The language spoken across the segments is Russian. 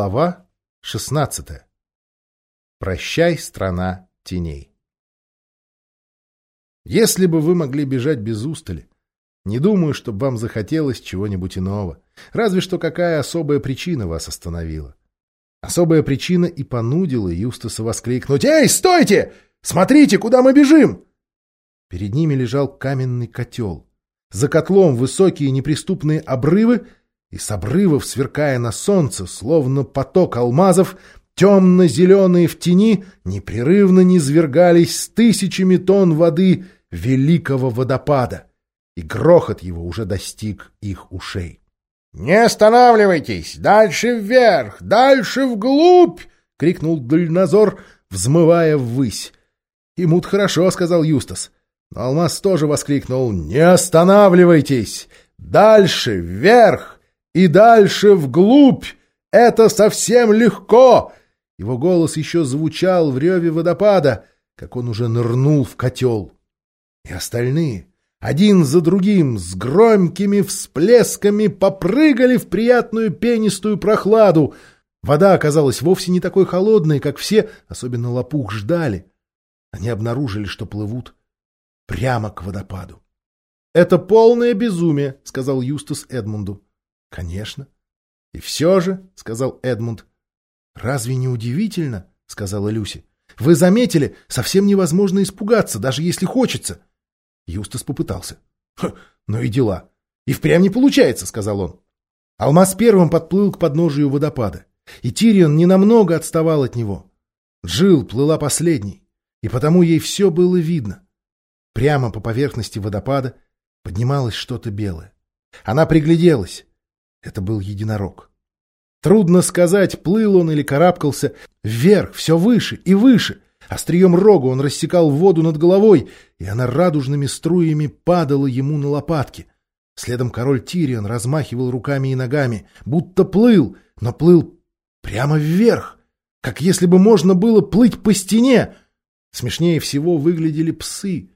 Глава 16. Прощай, страна теней. Если бы вы могли бежать без устали, не думаю, чтобы вам захотелось чего-нибудь иного. Разве что какая особая причина вас остановила. Особая причина и понудила Юстаса воскликнуть «Эй, стойте! Смотрите, куда мы бежим!» Перед ними лежал каменный котел. За котлом высокие неприступные обрывы — и с обрывов, сверкая на солнце, словно поток алмазов, темно-зеленые в тени, непрерывно низвергались с тысячами тонн воды великого водопада, и грохот его уже достиг их ушей. — Не останавливайтесь! Дальше вверх! Дальше вглубь! — крикнул Дальнозор, взмывая ввысь. — Ему-то хорошо, — сказал Юстас. Но Алмаз тоже воскликнул «Не останавливайтесь! Дальше, вверх! И дальше вглубь! Это совсем легко!» Его голос еще звучал в реве водопада, как он уже нырнул в котел. И остальные, один за другим, с громкими всплесками попрыгали в приятную пенистую прохладу. Вода оказалась вовсе не такой холодной, как все, особенно лопух, ждали. Они обнаружили, что плывут прямо к водопаду. — Это полное безумие, — сказал Юстас Эдмунду. — Конечно. — И все же, — сказал Эдмунд. — Разве не удивительно, — сказала Люси. — Вы заметили, совсем невозможно испугаться, даже если хочется. Юстас попытался. — Ну и дела. И впрямь не получается, — сказал он. Алмаз первым подплыл к подножию водопада, и Тирион ненамного отставал от него. Джил плыла последней, и потому ей все было видно. Прямо по поверхности водопада поднималось что-то белое. Она пригляделась. Это был единорог. Трудно сказать, плыл он или карабкался. Вверх, все выше и выше. Острием рога он рассекал воду над головой, и она радужными струями падала ему на лопатки. Следом король Тирион размахивал руками и ногами, будто плыл, но плыл прямо вверх, как если бы можно было плыть по стене. Смешнее всего выглядели псы,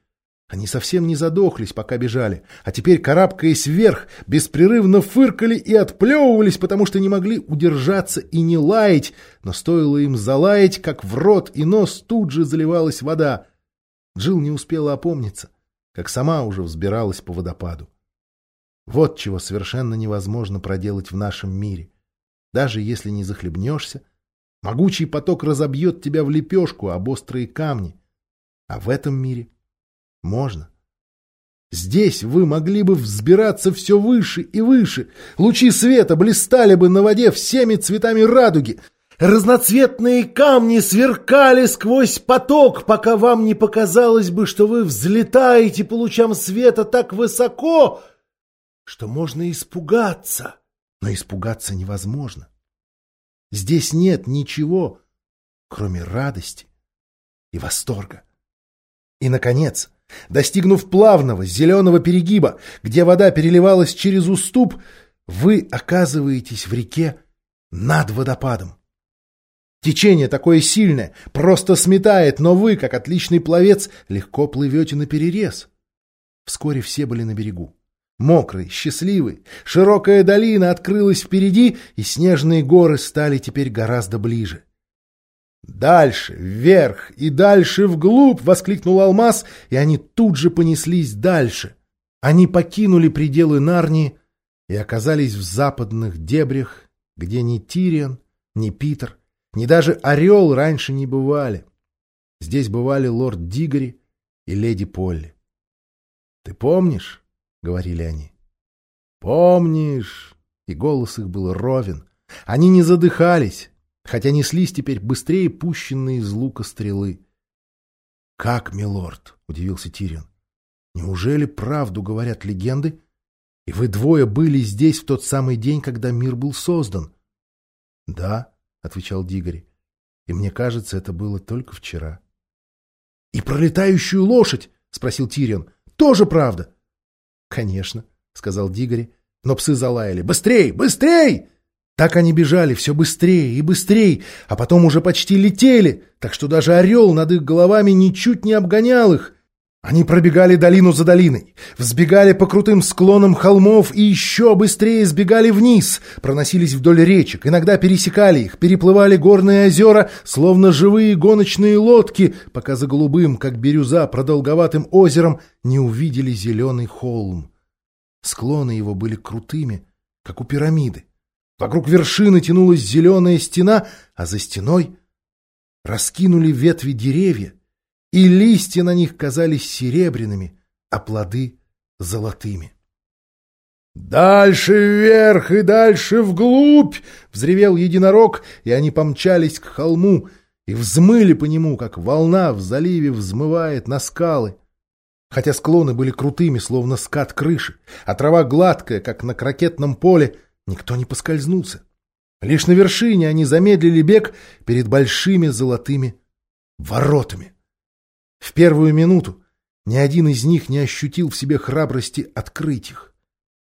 они совсем не задохлись, пока бежали, а теперь, карабкаясь вверх, беспрерывно фыркали и отплевывались, потому что не могли удержаться и не лаять, но стоило им залаять, как в рот и нос тут же заливалась вода. Джил не успела опомниться, как сама уже взбиралась по водопаду. Вот чего совершенно невозможно проделать в нашем мире. Даже если не захлебнешься, могучий поток разобьет тебя в лепешку об острые камни. А в этом мире можно. Здесь вы могли бы взбираться все выше и выше. Лучи света блистали бы на воде всеми цветами радуги. Разноцветные камни сверкали сквозь поток, пока вам не показалось бы, что вы взлетаете по лучам света так высоко, что можно испугаться. Но испугаться невозможно. Здесь нет ничего, кроме радости и восторга. И, наконец, Достигнув плавного зеленого перегиба, где вода переливалась через уступ, вы оказываетесь в реке над водопадом. Течение такое сильное, просто сметает, но вы, как отличный пловец, легко плывете на перерез. Вскоре все были на берегу. Мокрый, счастливый, широкая долина открылась впереди, и снежные горы стали теперь гораздо ближе. «Дальше, вверх и дальше вглубь!» — воскликнул Алмаз, и они тут же понеслись дальше. Они покинули пределы Нарнии и оказались в западных дебрях, где ни Тириан, ни Питер, ни даже Орел раньше не бывали. Здесь бывали лорд Дигори и леди Полли. «Ты помнишь?» — говорили они. «Помнишь?» — и голос их был ровен. Они не задыхались, хотя неслись теперь быстрее пущенные из лука стрелы. — Как, милорд? — удивился Тирион. — Неужели правду говорят легенды? И вы двое были здесь в тот самый день, когда мир был создан? — Да, — отвечал Дигори. — И мне кажется, это было только вчера. — И пролетающую лошадь? — спросил Тирион. — Тоже правда? — Конечно, — сказал Дигори, но псы залаяли. — Быстрей! Быстрей! Так они бежали все быстрее и быстрее, а потом уже почти летели, так что даже орел над их головами ничуть не обгонял их. Они пробегали долину за долиной, взбегали по крутым склонам холмов и еще быстрее сбегали вниз, проносились вдоль речек, иногда пересекали их, переплывали горные озера, словно живые гоночные лодки, пока за голубым, как бирюза, продолговатым озером не увидели зеленый холм. Склоны его были крутыми, как у пирамиды. Вокруг вершины тянулась зеленая стена, а за стеной раскинули ветви деревья, и листья на них казались серебряными, а плоды — золотыми. «Дальше вверх и дальше вглубь!» — взревел единорог, и они помчались к холму и взмыли по нему, как волна в заливе взмывает на скалы. Хотя склоны были крутыми, словно скат крыши, а трава гладкая, как на крокетном поле, никто не поскользнулся. Лишь на вершине они замедлили бег перед большими золотыми воротами. В первую минуту ни один из них не ощутил в себе храбрости открыть их.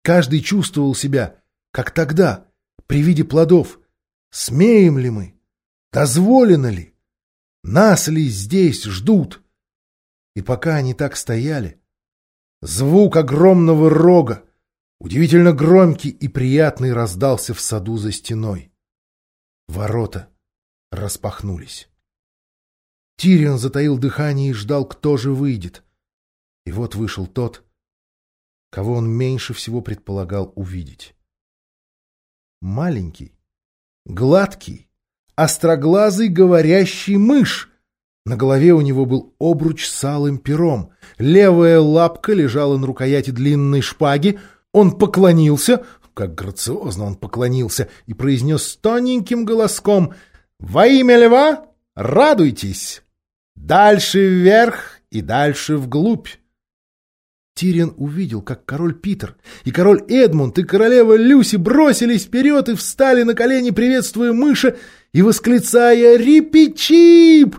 Каждый чувствовал себя, как тогда, при виде плодов. Смеем ли мы? Дозволено ли? Нас ли здесь ждут? И пока они так стояли, звук огромного рога, удивительно громкий и приятный, раздался в саду за стеной. Ворота распахнулись. Тирион затаил дыхание и ждал, кто же выйдет. И вот вышел тот, кого он меньше всего предполагал увидеть. Маленький, гладкий, остроглазый говорящий мышь. На голове у него был обруч с алым пером. Левая лапка лежала на рукояти длинной шпаги. Он поклонился, как грациозно он поклонился, и произнес тоненьким голоском «Во имя льва радуйтесь!» Дальше вверх и дальше вглубь. Тириан увидел, как король Питер и король Эдмунд и королева Люси бросились вперед и встали на колени, приветствуя мыша и восклицая «Рипичип!».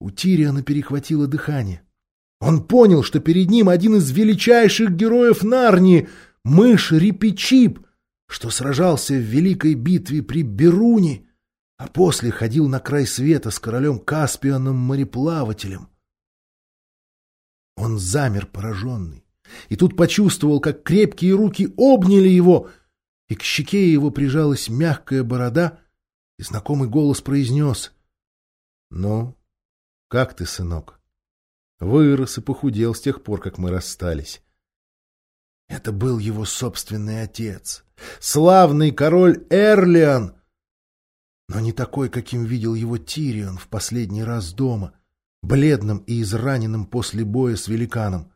У Тириана перехватило дыхание. Он понял, что перед ним один из величайших героев Нарнии, мышь Рипичип, что сражался в великой битве при Беруне а после ходил на край света с королем Каспианом мореплавателем. Он замер пораженный, и тут почувствовал, как крепкие руки обняли его, и к щеке его прижалась мягкая борода, и знакомый голос произнес «Ну, как ты, сынок?» Вырос и похудел с тех пор, как мы расстались. Это был его собственный отец, славный король Эрлиан, но не такой, каким видел его Тирион в последний раз дома, бледным и израненным после боя с великаном.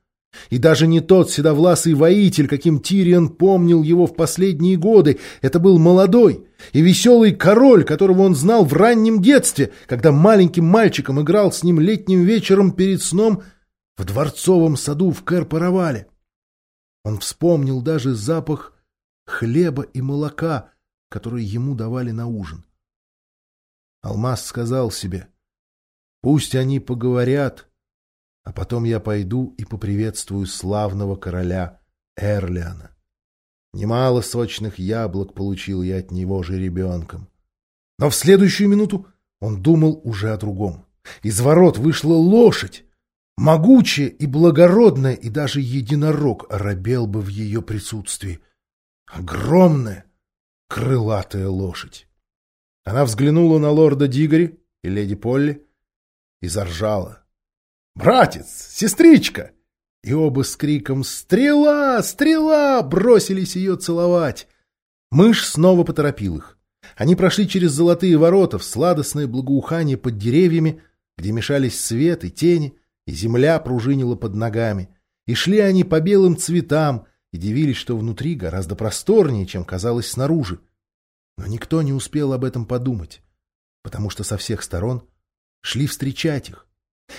И даже не тот седовласый воитель, каким Тирион помнил его в последние годы. Это был молодой и веселый король, которого он знал в раннем детстве, когда маленьким мальчиком играл с ним летним вечером перед сном в дворцовом саду в Кэр-Паравале. Он вспомнил даже запах хлеба и молока, которые ему давали на ужин. Алмаз сказал себе, «Пусть они поговорят, а потом я пойду и поприветствую славного короля Эрлиана. Немало сочных яблок получил я от него же ребенком». Но в следующую минуту он думал уже о другом. Из ворот вышла лошадь, могучая и благородная, и даже единорог оробел бы в ее присутствии. Огромная крылатая лошадь. Она взглянула на лорда Дигори и леди Полли и заржала. «Братец! Сестричка!» И оба с криком «Стрела! Стрела!» бросились ее целовать. Мышь снова поторопил их. Они прошли через золотые ворота в сладостное благоухание под деревьями, где мешались свет и тени, и земля пружинила под ногами. И шли они по белым цветам, и дивились, что внутри гораздо просторнее, чем казалось снаружи. Но никто не успел об этом подумать, потому что со всех сторон шли встречать их.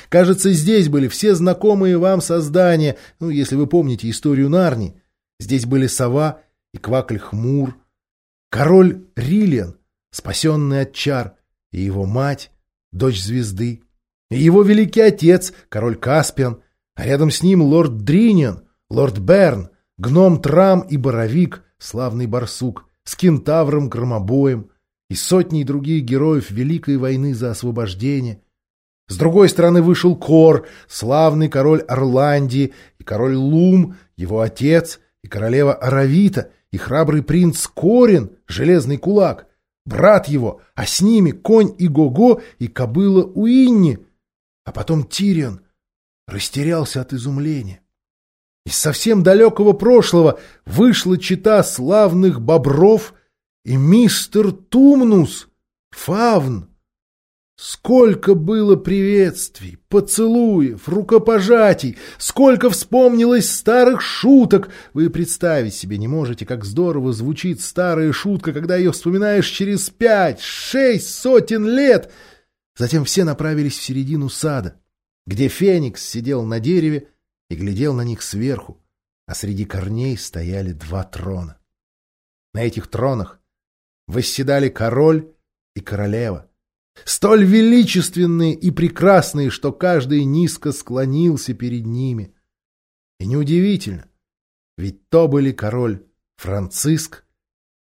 Кажется, здесь были все знакомые вам создания, ну, если вы помните историю Нарни. Здесь были сова и квакль-хмур, король Риллиан, спасенный от чар, и его мать, дочь звезды, его великий отец, король Каспиан, а рядом с ним лорд Дриниан, лорд Берн, гном Трам и Боровик, славный барсук, с кентавром-громобоем и сотней других героев Великой войны за освобождение. С другой стороны вышел Кор, славный король Орландии, и король Лум, его отец, и королева Аравита, и храбрый принц Корин, железный кулак, брат его, а с ними конь и Гого, и кобыла Уинни. А потом Тирион растерялся от изумления. Из совсем далекого прошлого вышла чита славных бобров и мистер Тумнус, фавн. Сколько было приветствий, поцелуев, рукопожатий, сколько вспомнилось старых шуток. Вы представить себе не можете, как здорово звучит старая шутка, когда ее вспоминаешь через пять, шесть сотен лет. Затем все направились в середину сада, где Феникс сидел на дереве и глядел на них сверху, а среди корней стояли два трона. На этих тронах восседали король и королева столь величественные и прекрасные, что каждый низко склонился перед ними. И неудивительно, ведь то были король Франциск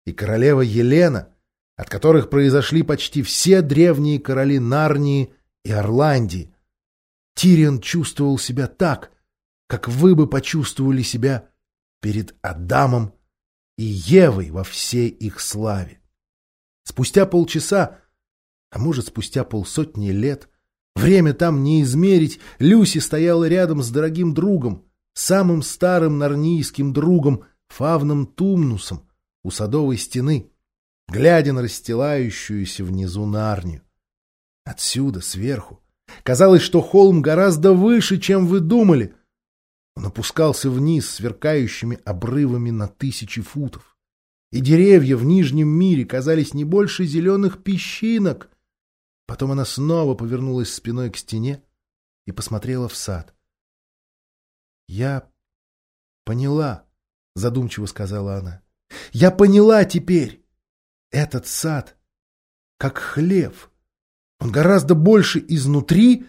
и королева Елена, от которых произошли почти все древние короли Нарнии и Орландии. Тирион чувствовал себя так, как вы бы почувствовали себя перед Адамом и Евой во всей их славе. Спустя полчаса а может, спустя полсотни лет. Время там не измерить. Люси стояла рядом с дорогим другом, самым старым нарнийским другом, Фавном Тумнусом, у садовой стены, глядя на расстилающуюся внизу Нарнию. Отсюда, сверху, казалось, что холм гораздо выше, чем вы думали. Он опускался вниз сверкающими обрывами на тысячи футов. И деревья в Нижнем мире казались не больше зеленых песчинок, Потом она снова повернулась спиной к стене и посмотрела в сад. — Я поняла, — задумчиво сказала она. — Я поняла теперь. Этот сад как хлев. Он гораздо больше изнутри,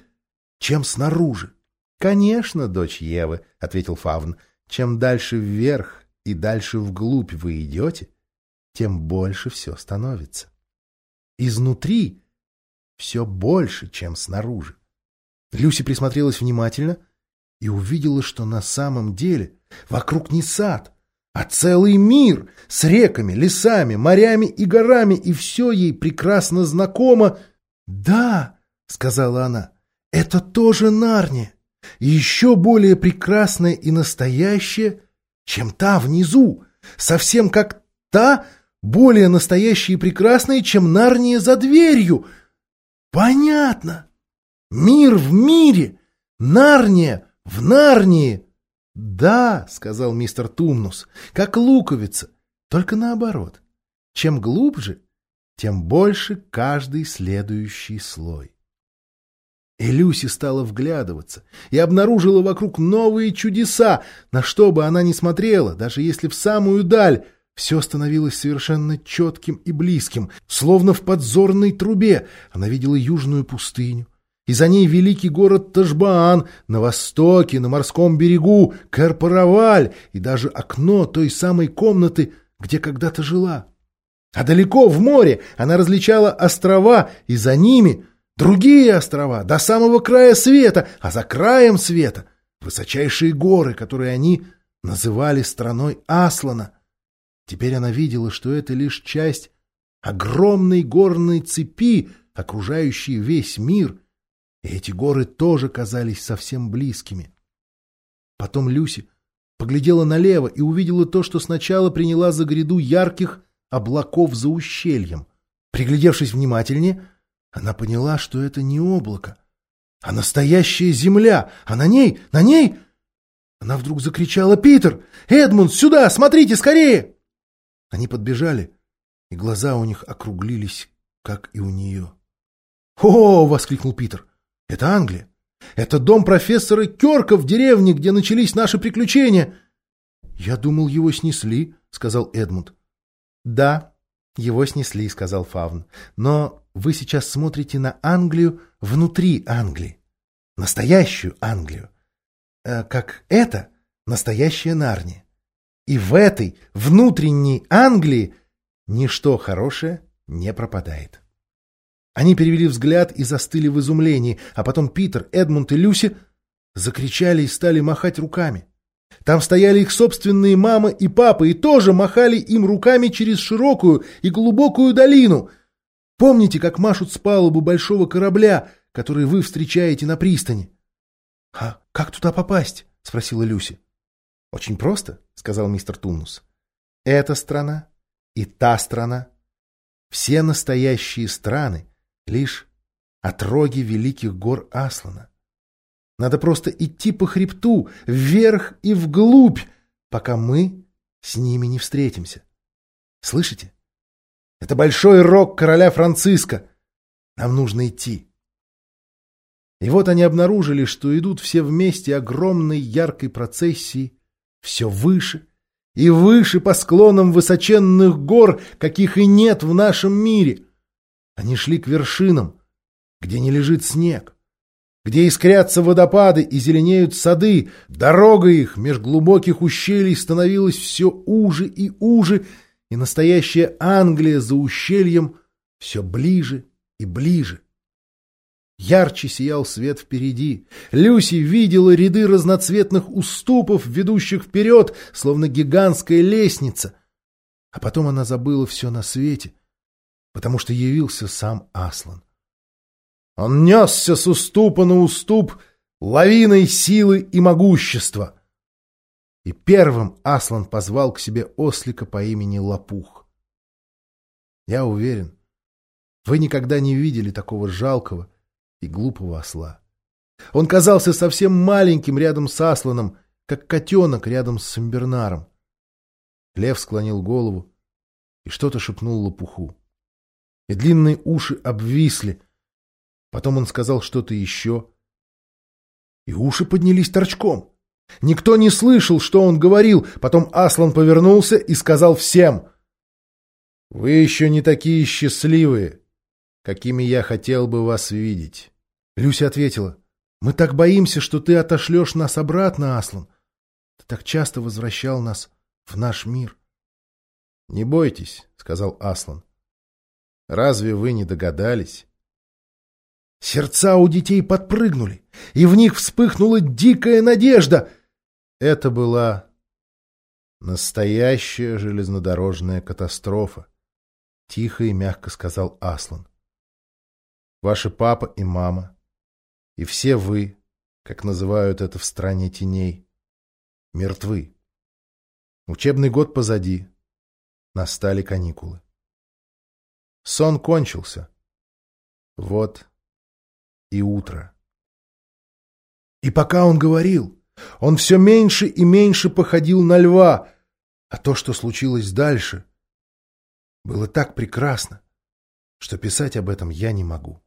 чем снаружи. — Конечно, дочь Евы, — ответил Фавн. — Чем дальше вверх и дальше вглубь вы идете, тем больше все становится. Изнутри все больше, чем снаружи. Люси присмотрелась внимательно и увидела, что на самом деле вокруг не сад, а целый мир с реками, лесами, морями и горами, и все ей прекрасно знакомо. «Да», — сказала она, — «это тоже Нарния, и еще более прекрасная и настоящая, чем та внизу, совсем как та, более настоящая и прекрасная, чем Нарния за дверью». Понятно. Мир в мире. Нарния в Нарнии. Да, сказал мистер Тумнус, как луковица, только наоборот. Чем глубже, тем больше каждый следующий слой. И Люси стала вглядываться и обнаружила вокруг новые чудеса, на что бы она ни смотрела, даже если в самую даль, все становилось совершенно четким и близким, словно в подзорной трубе. Она видела южную пустыню, и за ней великий город Ташбаан, на востоке, на морском берегу, Карпараваль и даже окно той самой комнаты, где когда-то жила. А далеко в море она различала острова, и за ними другие острова, до самого края света, а за краем света высочайшие горы, которые они называли страной Аслана — Теперь она видела, что это лишь часть огромной горной цепи, окружающей весь мир, и эти горы тоже казались совсем близкими. Потом Люси поглядела налево и увидела то, что сначала приняла за гряду ярких облаков за ущельем. Приглядевшись внимательнее, она поняла, что это не облако, а настоящая земля, а на ней, на ней... Она вдруг закричала «Питер! Эдмунд, сюда! Смотрите, скорее!» Они подбежали, и глаза у них округлились, как и у нее. «О!» — воскликнул Питер. «Это Англия! Это дом профессора Керка в деревне, где начались наши приключения!» «Я думал, его снесли», — сказал Эдмунд. «Да, его снесли», — сказал Фавн. «Но вы сейчас смотрите на Англию внутри Англии. Настоящую Англию. Э, как это настоящая Нарния. И в этой внутренней Англии ничто хорошее не пропадает. Они перевели взгляд и застыли в изумлении, а потом Питер, Эдмунд и Люси закричали и стали махать руками. Там стояли их собственные мама и папа и тоже махали им руками через широкую и глубокую долину. Помните, как машут с палубы большого корабля, который вы встречаете на пристани? — А как туда попасть? — спросила Люси. — Очень просто, — сказал мистер Туннус. — Эта страна и та страна. Все настоящие страны — лишь отроги великих гор Аслана. Надо просто идти по хребту, вверх и вглубь, пока мы с ними не встретимся. Слышите? Это большой рог короля Франциска. Нам нужно идти. И вот они обнаружили, что идут все вместе огромной яркой процессией, все выше и выше по склонам высоченных гор, каких и нет в нашем мире. Они шли к вершинам, где не лежит снег где искрятся водопады и зеленеют сады, дорога их меж глубоких ущелий становилась все уже и уже, и настоящая Англия за ущельем все ближе и ближе. Ярче сиял свет впереди. Люси видела ряды разноцветных уступов, ведущих вперед, словно гигантская лестница. А потом она забыла все на свете, потому что явился сам Аслан. Он несся с уступа на уступ лавиной силы и могущества. И первым Аслан позвал к себе ослика по имени Лопух. Я уверен, вы никогда не видели такого жалкого и глупого осла. Он казался совсем маленьким рядом с Асланом, как котенок рядом с Самбернаром. Лев склонил голову и что-то шепнул лопуху. И длинные уши обвисли, Потом он сказал что-то еще. И уши поднялись торчком. Никто не слышал, что он говорил. Потом Аслан повернулся и сказал всем. «Вы еще не такие счастливые, какими я хотел бы вас видеть». Люся ответила. «Мы так боимся, что ты отошлешь нас обратно, Аслан. Ты так часто возвращал нас в наш мир». «Не бойтесь», — сказал Аслан. «Разве вы не догадались?» Сердца у детей подпрыгнули, и в них вспыхнула дикая надежда. Это была настоящая железнодорожная катастрофа, — тихо и мягко сказал Аслан. Ваши папа и мама, и все вы, как называют это в стране теней, мертвы. Учебный год позади. Настали каникулы. Сон кончился. Вот и утро. И пока он говорил, он все меньше и меньше походил на льва, а то, что случилось дальше, было так прекрасно, что писать об этом я не могу.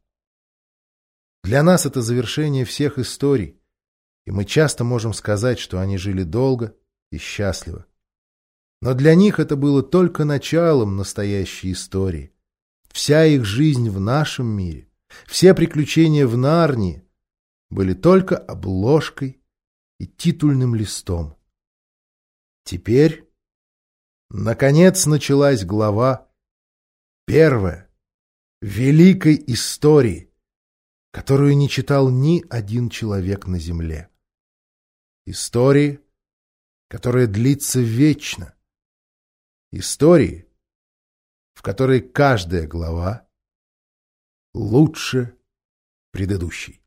Для нас это завершение всех историй, и мы часто можем сказать, что они жили долго и счастливо. Но для них это было только началом настоящей истории. Вся их жизнь в нашем мире все приключения в Нарнии были только обложкой и титульным листом. Теперь, наконец, началась глава первая великой истории, которую не читал ни один человек на земле. Истории, которая длится вечно. Истории, в которой каждая глава лучше предыдущей.